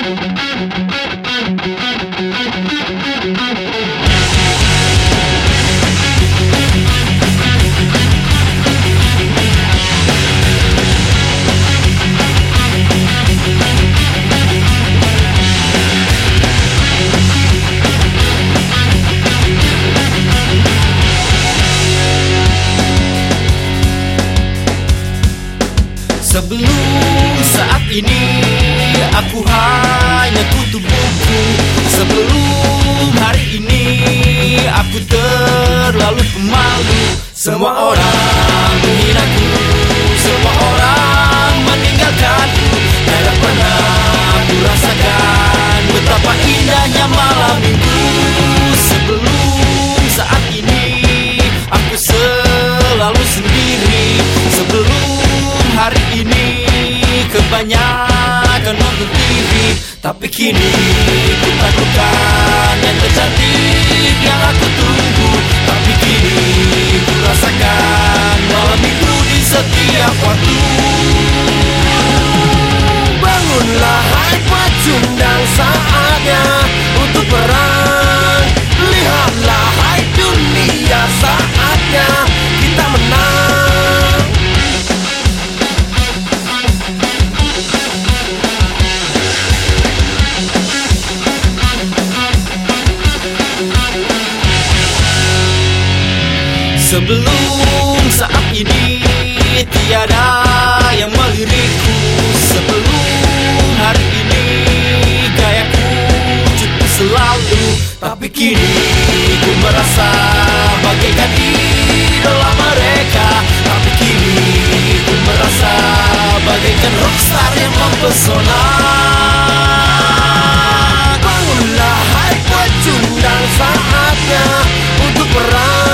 Thank you. Sebelum saat ini aku hanya kutu buku Sebelum hari ini aku terlalu pemalu. Semua orang menghinaku Semua orang meninggalkanku nonton TV Tapi kini ku takutkan yang tercantik Sebelum saat ini tiada yang melirikku Sebelum hari ini gayaku cukup selalu. Tapi kini ku merasa bagaikan dalam mereka. Tapi kini ku merasa bagaikan rockstar yang mempesona. Bangunlah hai pecundang saatnya untuk perang